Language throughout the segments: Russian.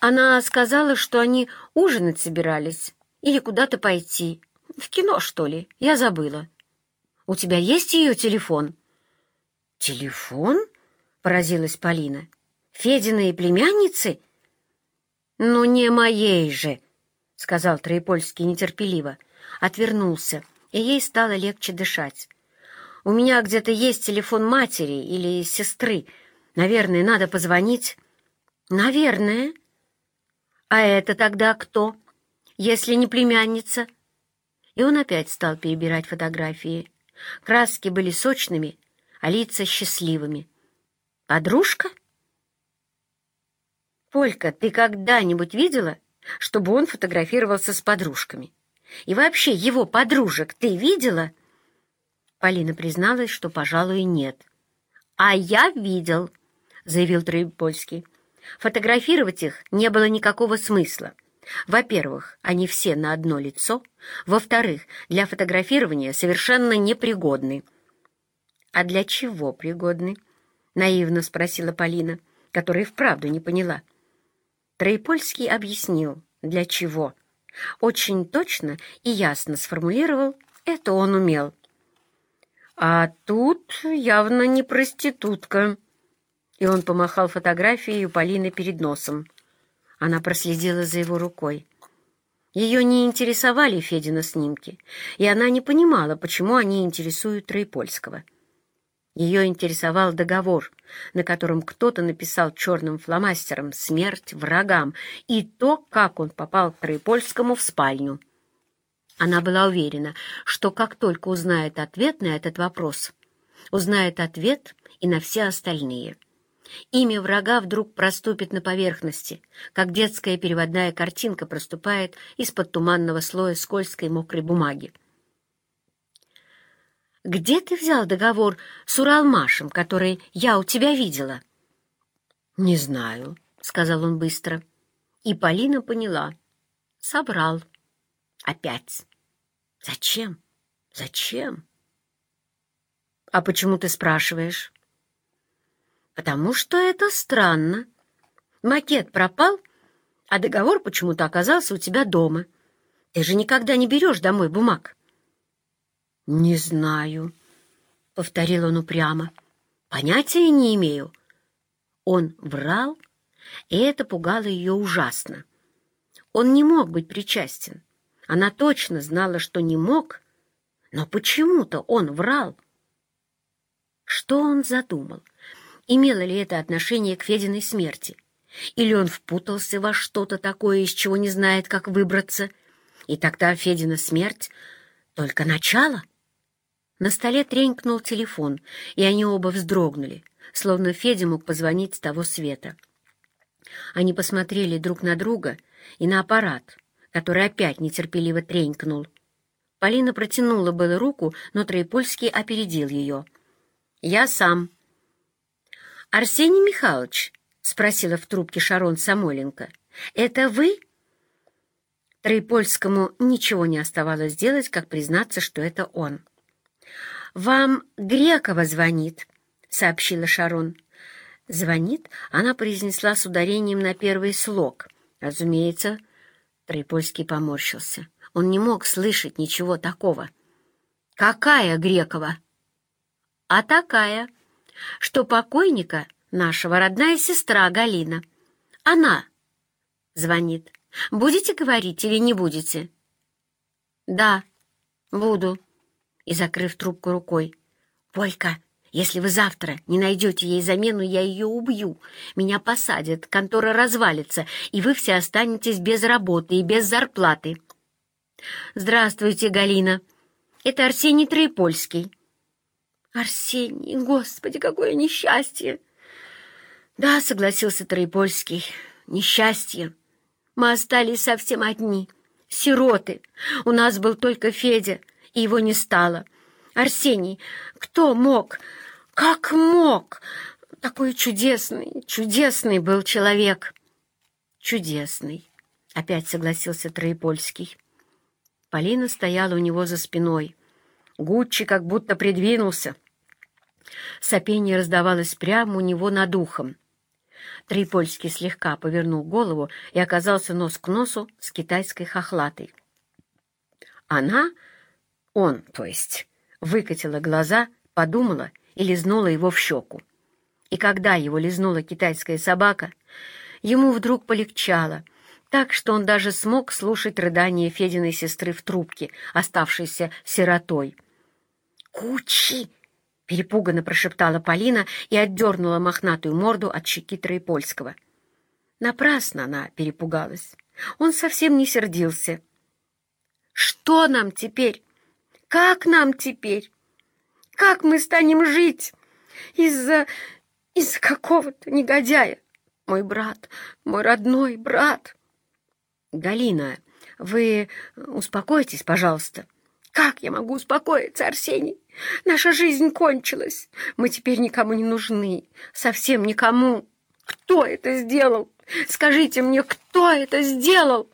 Она сказала, что они ужинать собирались или куда-то пойти. В кино, что ли? Я забыла. У тебя есть ее телефон?» «Телефон?» — поразилась Полина. «Фединой племянницы?» «Ну, не моей же!» — сказал Троепольский нетерпеливо. Отвернулся, и ей стало легче дышать. «У меня где-то есть телефон матери или сестры. Наверное, надо позвонить». «Наверное», «А это тогда кто, если не племянница?» И он опять стал перебирать фотографии. Краски были сочными, а лица счастливыми. «Подружка?» «Полька, ты когда-нибудь видела, чтобы он фотографировался с подружками? И вообще его подружек ты видела?» Полина призналась, что, пожалуй, нет. «А я видел», — заявил Троепольский. Фотографировать их не было никакого смысла. Во-первых, они все на одно лицо. Во-вторых, для фотографирования совершенно непригодны. «А для чего пригодны?» — наивно спросила Полина, которая вправду не поняла. Троепольский объяснил, для чего. Очень точно и ясно сформулировал, это он умел. «А тут явно не проститутка», и он помахал фотографией у Полины перед носом. Она проследила за его рукой. Ее не интересовали Федина снимки, и она не понимала, почему они интересуют Троепольского. Ее интересовал договор, на котором кто-то написал черным фломастером «Смерть врагам» и то, как он попал к Троепольскому в спальню. Она была уверена, что как только узнает ответ на этот вопрос, узнает ответ и на все остальные — Имя врага вдруг проступит на поверхности, как детская переводная картинка проступает из-под туманного слоя скользкой мокрой бумаги. «Где ты взял договор с Уралмашем, который я у тебя видела?» «Не знаю», — сказал он быстро. И Полина поняла. Собрал. Опять. «Зачем? Зачем?» «А почему ты спрашиваешь?» Потому что это странно. Макет пропал, а договор почему-то оказался у тебя дома. Ты же никогда не берешь домой бумаг. — Не знаю, — повторил он упрямо. — Понятия не имею. Он врал, и это пугало ее ужасно. Он не мог быть причастен. Она точно знала, что не мог, но почему-то он врал. Что он задумал? — имело ли это отношение к Фединой смерти. Или он впутался во что-то такое, из чего не знает, как выбраться. И тогда Федина смерть — только начало. На столе тренькнул телефон, и они оба вздрогнули, словно Федя мог позвонить с того света. Они посмотрели друг на друга и на аппарат, который опять нетерпеливо тренькнул. Полина протянула было руку, но Троепольский опередил ее. «Я сам», «Арсений Михайлович?» — спросила в трубке Шарон Самойленко. «Это вы?» Троепольскому ничего не оставалось делать, как признаться, что это он. «Вам Грекова звонит», — сообщила Шарон. «Звонит?» — она произнесла с ударением на первый слог. Разумеется, Троепольский поморщился. Он не мог слышать ничего такого. «Какая Грекова?» «А такая», что покойника нашего родная сестра Галина. Она звонит. Будете говорить или не будете? Да, буду. И, закрыв трубку рукой, Полька, если вы завтра не найдете ей замену, я ее убью. Меня посадят, контора развалится, и вы все останетесь без работы и без зарплаты. Здравствуйте, Галина. Это Арсений Троепольский. Арсений, господи, какое несчастье! Да, согласился Троепольский, несчастье. Мы остались совсем одни, сироты. У нас был только Федя, и его не стало. Арсений, кто мог? Как мог? Такой чудесный, чудесный был человек. Чудесный, опять согласился Троепольский. Полина стояла у него за спиной. Гуччи как будто придвинулся. Сопение раздавалось прямо у него над ухом. Трипольский слегка повернул голову и оказался нос к носу с китайской хохлатой. Она, он, то есть, выкатила глаза, подумала и лизнула его в щеку. И когда его лизнула китайская собака, ему вдруг полегчало, так что он даже смог слушать рыдания Фединой сестры в трубке, оставшейся сиротой. «Кучи!» — перепуганно прошептала Полина и отдернула мохнатую морду от щеки Троепольского. Напрасно она перепугалась. Он совсем не сердился. «Что нам теперь? Как нам теперь? Как мы станем жить из-за из-за какого-то негодяя. Мой брат, мой родной брат. Галина, вы успокойтесь, пожалуйста. Как я могу успокоиться, Арсений? Наша жизнь кончилась. Мы теперь никому не нужны. Совсем никому. Кто это сделал? Скажите мне, кто это сделал?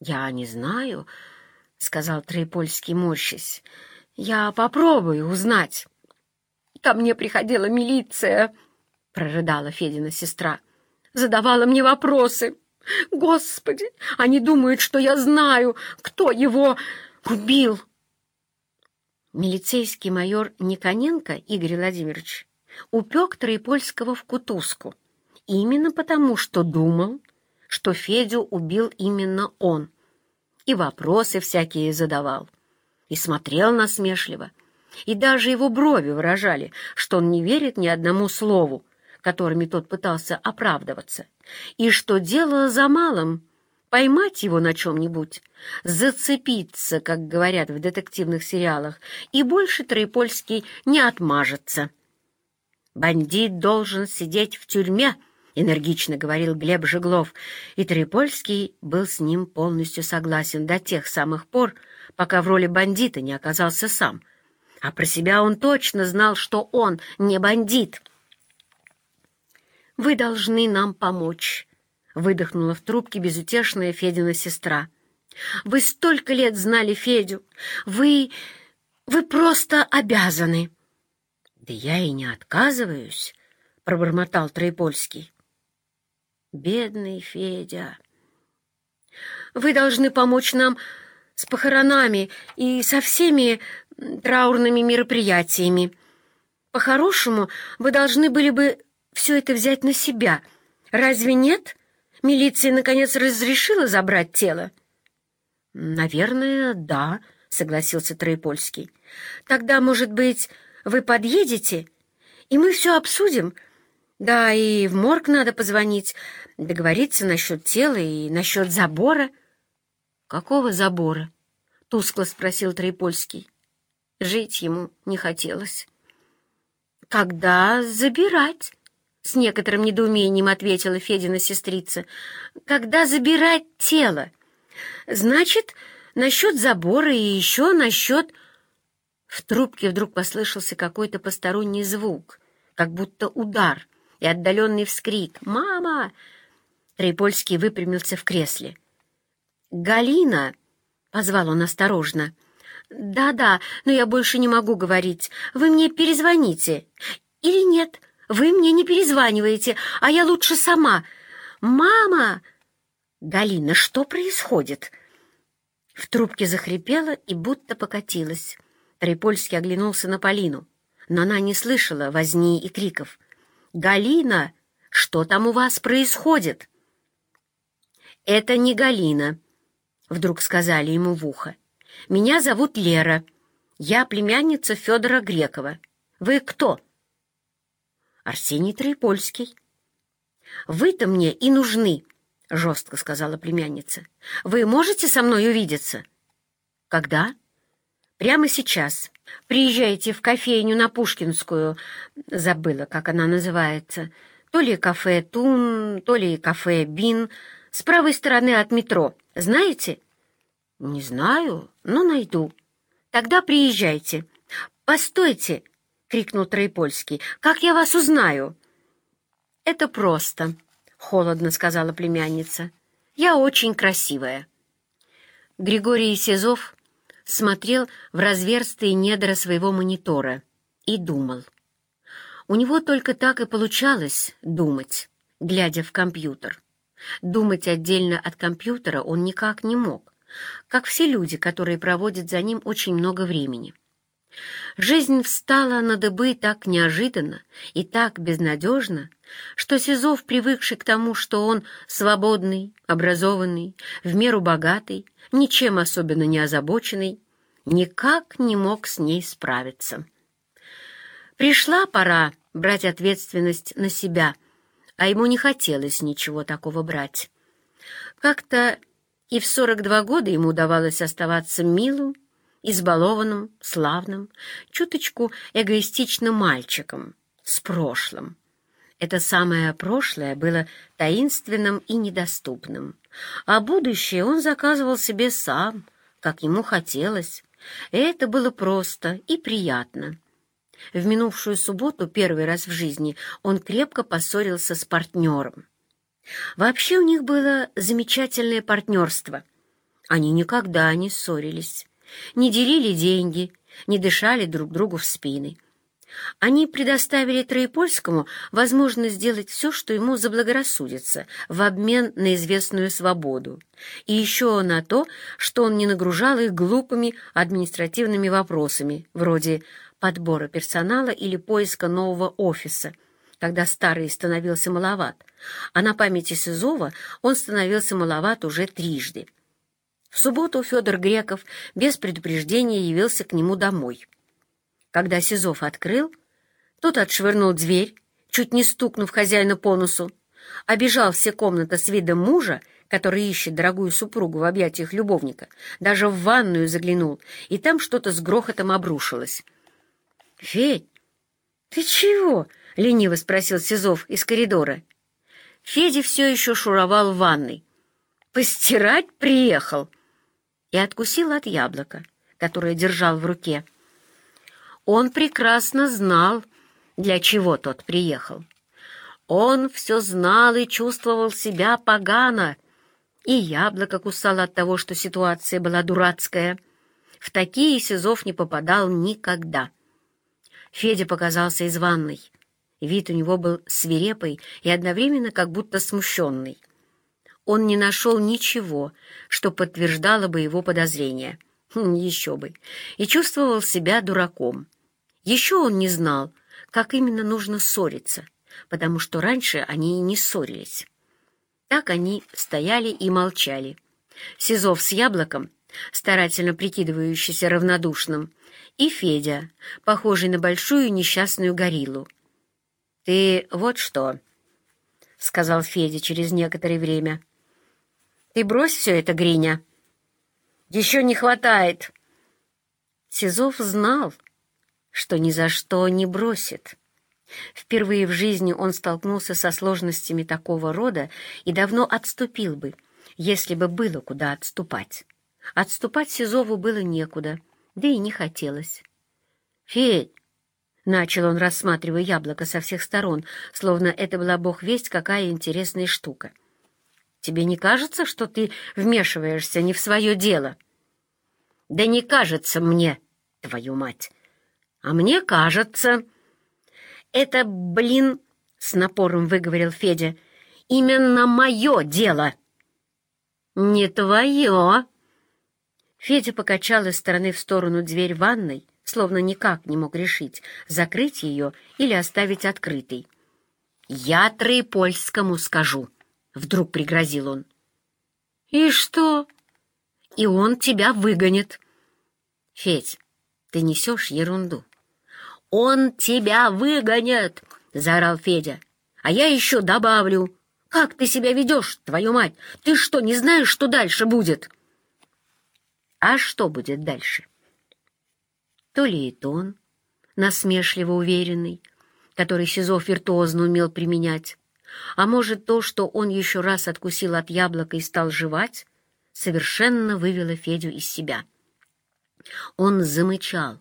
Я не знаю, — сказал Троепольский, морщась. Я попробую узнать. Ко мне приходила милиция, — прорыдала Федина сестра. Задавала мне вопросы. Господи, они думают, что я знаю, кто его убил. Милицейский майор Никоненко Игорь Владимирович упек Троепольского в кутузку именно потому, что думал, что Федю убил именно он. И вопросы всякие задавал, и смотрел насмешливо, и даже его брови выражали, что он не верит ни одному слову, которыми тот пытался оправдываться, и что дело за малым — поймать его на чем-нибудь, зацепиться, как говорят в детективных сериалах, и больше Троепольский не отмажется. «Бандит должен сидеть в тюрьме», — энергично говорил Глеб Жеглов, и Трипольский был с ним полностью согласен до тех самых пор, пока в роли бандита не оказался сам — а про себя он точно знал, что он не бандит. «Вы должны нам помочь», — выдохнула в трубке безутешная Федина сестра. «Вы столько лет знали Федю. Вы... вы просто обязаны». «Да я и не отказываюсь», — пробормотал Троепольский. «Бедный Федя». «Вы должны помочь нам с похоронами и со всеми траурными мероприятиями. По-хорошему, вы должны были бы все это взять на себя. Разве нет? Милиция, наконец, разрешила забрать тело? Наверное, да, согласился Троепольский. Тогда, может быть, вы подъедете, и мы все обсудим? Да, и в морг надо позвонить, договориться насчет тела и насчет забора. Какого забора? Тускло спросил Троепольский. Жить ему не хотелось. «Когда забирать?» — с некоторым недоумением ответила Федина сестрица. «Когда забирать тело? Значит, насчет забора и еще насчет...» В трубке вдруг послышался какой-то посторонний звук, как будто удар и отдаленный вскрик. «Мама!» Трипольский выпрямился в кресле. «Галина!» — позвал он осторожно. «Да-да, но я больше не могу говорить. Вы мне перезвоните. Или нет, вы мне не перезваниваете, а я лучше сама. Мама!» «Галина, что происходит?» В трубке захрипела и будто покатилась. Трипольский оглянулся на Полину, но она не слышала возни и криков. «Галина, что там у вас происходит?» «Это не Галина», — вдруг сказали ему в ухо. Меня зовут Лера. Я племянница Федора Грекова. Вы кто? Арсений Троепольский. Вы-то мне и нужны, жестко сказала племянница. Вы можете со мной увидеться? Когда? Прямо сейчас. Приезжайте в кофейню на Пушкинскую. Забыла, как она называется. То ли кафе Тун, то ли кафе Бин. С правой стороны от метро. Знаете? «Не знаю, но найду. Тогда приезжайте». «Постойте!» — крикнул Троепольский. «Как я вас узнаю?» «Это просто», — холодно сказала племянница. «Я очень красивая». Григорий Сизов смотрел в разверстые недра своего монитора и думал. У него только так и получалось думать, глядя в компьютер. Думать отдельно от компьютера он никак не мог, как все люди, которые проводят за ним очень много времени. Жизнь встала на дыбы так неожиданно и так безнадежно, что Сизов, привыкший к тому, что он свободный, образованный, в меру богатый, ничем особенно не озабоченный, никак не мог с ней справиться. Пришла пора брать ответственность на себя, а ему не хотелось ничего такого брать. Как-то и в сорок два года ему удавалось оставаться милым, избалованным, славным, чуточку эгоистичным мальчиком с прошлым. Это самое прошлое было таинственным и недоступным, а будущее он заказывал себе сам, как ему хотелось. Это было просто и приятно. В минувшую субботу, первый раз в жизни, он крепко поссорился с партнером. Вообще у них было замечательное партнерство. Они никогда не ссорились, не делили деньги, не дышали друг другу в спины. Они предоставили Троепольскому возможность сделать все, что ему заблагорассудится, в обмен на известную свободу, и еще на то, что он не нагружал их глупыми административными вопросами, вроде подбора персонала или поиска нового офиса, когда старый становился маловат, а на памяти Сизова он становился маловат уже трижды. В субботу Федор Греков без предупреждения явился к нему домой. Когда Сизов открыл, тот отшвырнул дверь, чуть не стукнув хозяина по носу, обежал все комнаты с видом мужа, который ищет дорогую супругу в объятиях любовника, даже в ванную заглянул, и там что-то с грохотом обрушилось. «Федь, ты чего?» — лениво спросил Сизов из коридора. Федя все еще шуровал в ванной. «Постирать приехал!» И откусил от яблока, которое держал в руке. Он прекрасно знал, для чего тот приехал. Он все знал и чувствовал себя погано, и яблоко кусал от того, что ситуация была дурацкая. В такие Сизов не попадал никогда. Федя показался из ванной. Вид у него был свирепый и одновременно как будто смущенный. Он не нашел ничего, что подтверждало бы его подозрения. Хм, еще бы. И чувствовал себя дураком. Еще он не знал, как именно нужно ссориться, потому что раньше они и не ссорились. Так они стояли и молчали. Сизов с яблоком, старательно прикидывающийся равнодушным, и Федя, похожий на большую несчастную гориллу. «Ты вот что», — сказал Федя через некоторое время. «Ты брось все это, Гриня. Еще не хватает». Сизов знал, что ни за что не бросит. Впервые в жизни он столкнулся со сложностями такого рода и давно отступил бы, если бы было куда отступать. Отступать Сизову было некуда, да и не хотелось. «Федь, Начал он, рассматривая яблоко со всех сторон, словно это была бог весть какая интересная штука. «Тебе не кажется, что ты вмешиваешься не в свое дело?» «Да не кажется мне, твою мать!» «А мне кажется...» «Это, блин...» — с напором выговорил Федя. «Именно мое дело!» «Не твое!» Федя покачал из стороны в сторону дверь ванной, словно никак не мог решить, закрыть ее или оставить открытой. «Я Троепольскому скажу», — вдруг пригрозил он. «И что?» «И он тебя выгонит». «Федь, ты несешь ерунду». «Он тебя выгонит!» — заорал Федя. «А я еще добавлю. Как ты себя ведешь, твою мать? Ты что, не знаешь, что дальше будет?» «А что будет дальше?» то ли и тон, насмешливо уверенный, который Сизов виртуозно умел применять, а может, то, что он еще раз откусил от яблока и стал жевать, совершенно вывело Федю из себя. Он замычал,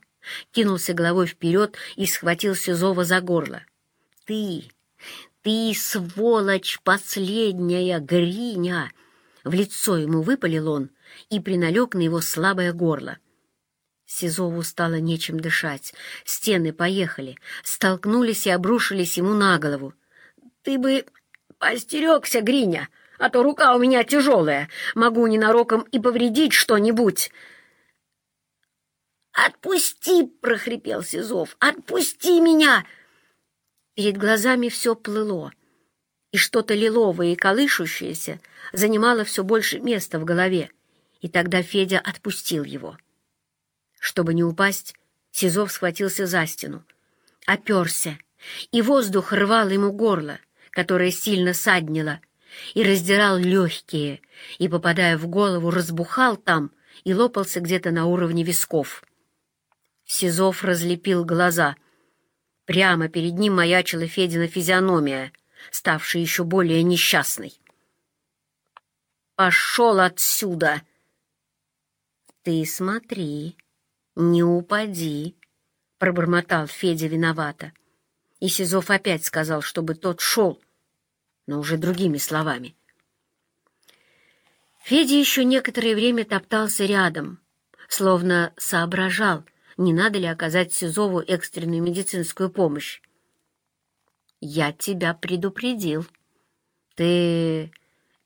кинулся головой вперед и схватил Сизова за горло. «Ты, ты, сволочь последняя, Гриня!» В лицо ему выпалил он и приналег на его слабое горло. Сизову стало нечем дышать. Стены поехали, столкнулись и обрушились ему на голову. «Ты бы постерегся, Гриня, а то рука у меня тяжелая. Могу ненароком и повредить что-нибудь». «Отпусти!» — прохрипел Сизов. «Отпусти меня!» Перед глазами все плыло, и что-то лиловое и колышущееся занимало все больше места в голове, и тогда Федя отпустил его. Чтобы не упасть, Сизов схватился за стену, оперся, и воздух рвал ему горло, которое сильно саднило, и раздирал легкие, и, попадая в голову, разбухал там и лопался где-то на уровне висков. Сизов разлепил глаза. Прямо перед ним маячила Федина физиономия, ставшая еще более несчастной. «Пошел отсюда!» «Ты смотри!» «Не упади!» — пробормотал Федя виновато. И Сизов опять сказал, чтобы тот шел, но уже другими словами. Федя еще некоторое время топтался рядом, словно соображал, не надо ли оказать Сизову экстренную медицинскую помощь. «Я тебя предупредил. Ты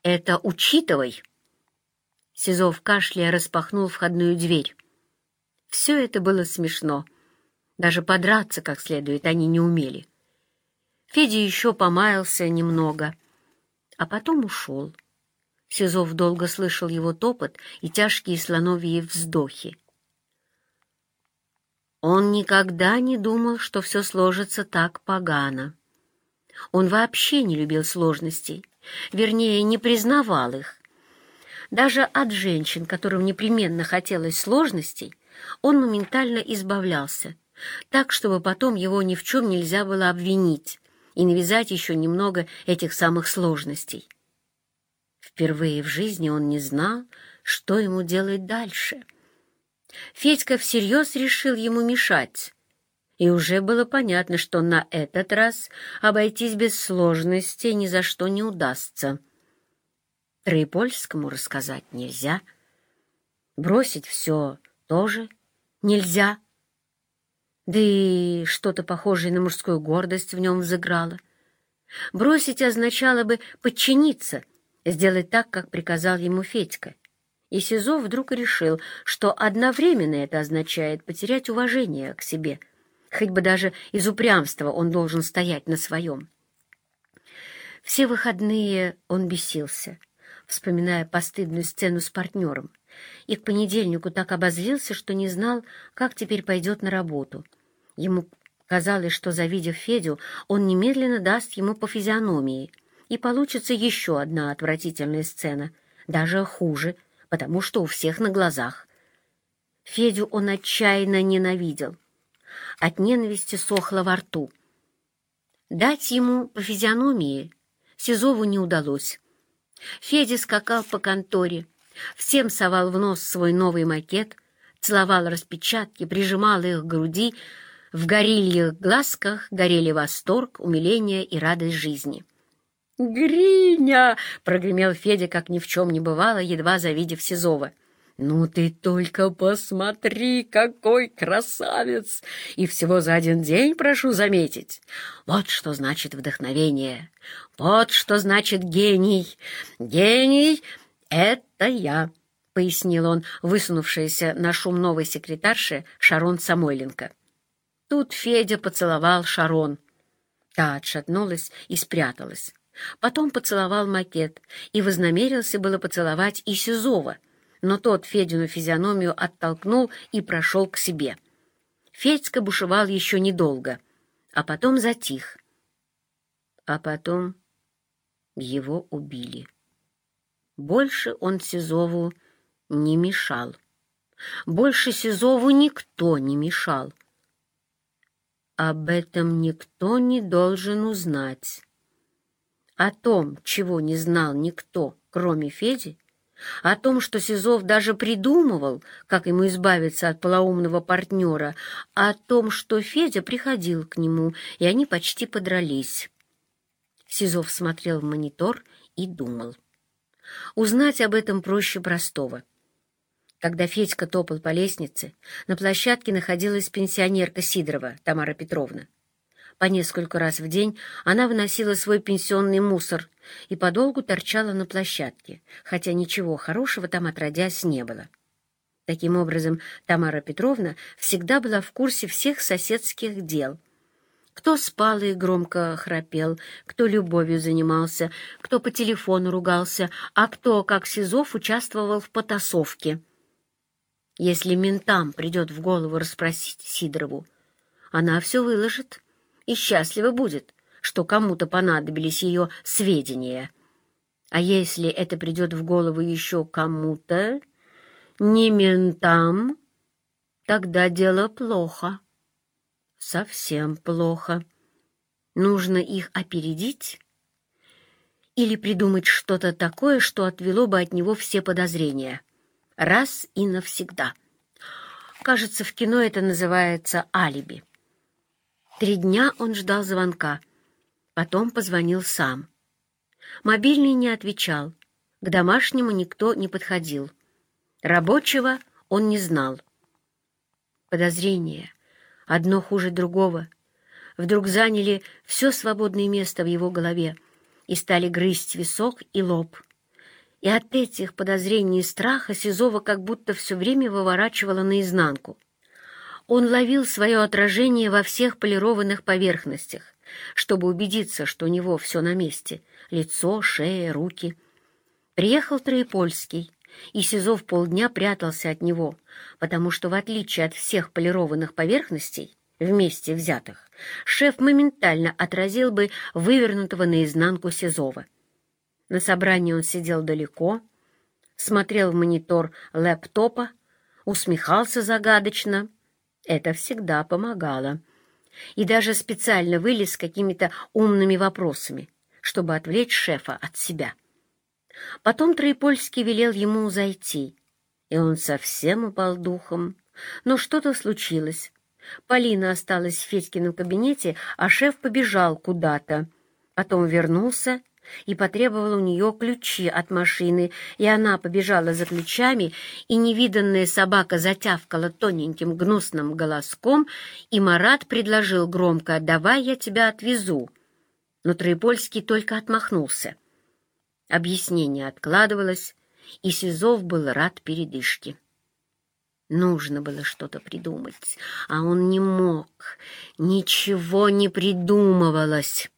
это учитывай!» Сизов кашляя распахнул входную дверь. Все это было смешно. Даже подраться как следует они не умели. Федя еще помаялся немного, а потом ушел. Сизов долго слышал его топот и тяжкие слоновьи вздохи. Он никогда не думал, что все сложится так погано. Он вообще не любил сложностей, вернее, не признавал их. Даже от женщин, которым непременно хотелось сложностей, он моментально избавлялся, так, чтобы потом его ни в чем нельзя было обвинить и навязать еще немного этих самых сложностей. Впервые в жизни он не знал, что ему делать дальше. Федька всерьез решил ему мешать, и уже было понятно, что на этот раз обойтись без сложностей ни за что не удастся. Троепольскому рассказать нельзя. Бросить все тоже нельзя. Да и что-то похожее на мужскую гордость в нем взыграло. Бросить означало бы подчиниться, сделать так, как приказал ему Федька. И Сизов вдруг решил, что одновременно это означает потерять уважение к себе, хоть бы даже из упрямства он должен стоять на своем. Все выходные он бесился, вспоминая постыдную сцену с партнером — и к понедельнику так обозлился, что не знал, как теперь пойдет на работу. Ему казалось, что, завидев Федю, он немедленно даст ему по физиономии, и получится еще одна отвратительная сцена, даже хуже, потому что у всех на глазах. Федю он отчаянно ненавидел. От ненависти сохло во рту. Дать ему по физиономии Сизову не удалось. Федя скакал по конторе, Всем совал в нос свой новый макет, целовал распечатки, прижимал их к груди, в горильях глазках горели восторг, умиление и радость жизни. «Гриня!» — прогремел Федя, как ни в чем не бывало, едва завидев Сизова. «Ну ты только посмотри, какой красавец! И всего за один день, прошу заметить. Вот что значит вдохновение, вот что значит гений. Гений «Это я», — пояснил он, высунувшаяся на шум новой секретарши Шарон Самойленко. Тут Федя поцеловал Шарон. Та отшатнулась и спряталась. Потом поцеловал макет и вознамерился было поцеловать и Сизова, но тот Федину физиономию оттолкнул и прошел к себе. Федька бушевал еще недолго, а потом затих. А потом его убили. Больше он Сизову не мешал. Больше Сизову никто не мешал. Об этом никто не должен узнать. О том, чего не знал никто, кроме Феди, о том, что Сизов даже придумывал, как ему избавиться от полоумного партнера, о том, что Федя приходил к нему, и они почти подрались. Сизов смотрел в монитор и думал. Узнать об этом проще простого. Когда Федька топал по лестнице, на площадке находилась пенсионерка Сидорова Тамара Петровна. По несколько раз в день она выносила свой пенсионный мусор и подолгу торчала на площадке, хотя ничего хорошего там отродясь не было. Таким образом, Тамара Петровна всегда была в курсе всех соседских дел. Кто спал и громко храпел, кто любовью занимался, кто по телефону ругался, а кто, как Сизов, участвовал в потасовке. Если ментам придет в голову расспросить Сидорову, она все выложит и счастлива будет, что кому-то понадобились ее сведения. А если это придет в голову еще кому-то, не ментам, тогда дело плохо. Совсем плохо. Нужно их опередить или придумать что-то такое, что отвело бы от него все подозрения. Раз и навсегда. Кажется, в кино это называется алиби. Три дня он ждал звонка. Потом позвонил сам. Мобильный не отвечал. К домашнему никто не подходил. Рабочего он не знал. Подозрения, одно хуже другого, вдруг заняли все свободное место в его голове и стали грызть висок и лоб. И от этих подозрений и страха Сизова как будто все время выворачивала наизнанку. Он ловил свое отражение во всех полированных поверхностях, чтобы убедиться, что у него все на месте — лицо, шея, руки. Приехал Троепольский, и Сизов полдня прятался от него, потому что, в отличие от всех полированных поверхностей, вместе взятых, шеф моментально отразил бы вывернутого наизнанку Сизова. На собрании он сидел далеко, смотрел в монитор лэптопа, усмехался загадочно — это всегда помогало. И даже специально вылез с какими-то умными вопросами, чтобы отвлечь шефа от себя. Потом Троепольский велел ему зайти, и он совсем упал духом. Но что-то случилось. Полина осталась в Федькином кабинете, а шеф побежал куда-то. Потом вернулся и потребовал у нее ключи от машины, и она побежала за ключами, и невиданная собака затявкала тоненьким гнусным голоском, и Марат предложил громко «давай я тебя отвезу». Но Троепольский только отмахнулся. Объяснение откладывалось, и Сизов был рад передышке. Нужно было что-то придумать, а он не мог. Ничего не придумывалось.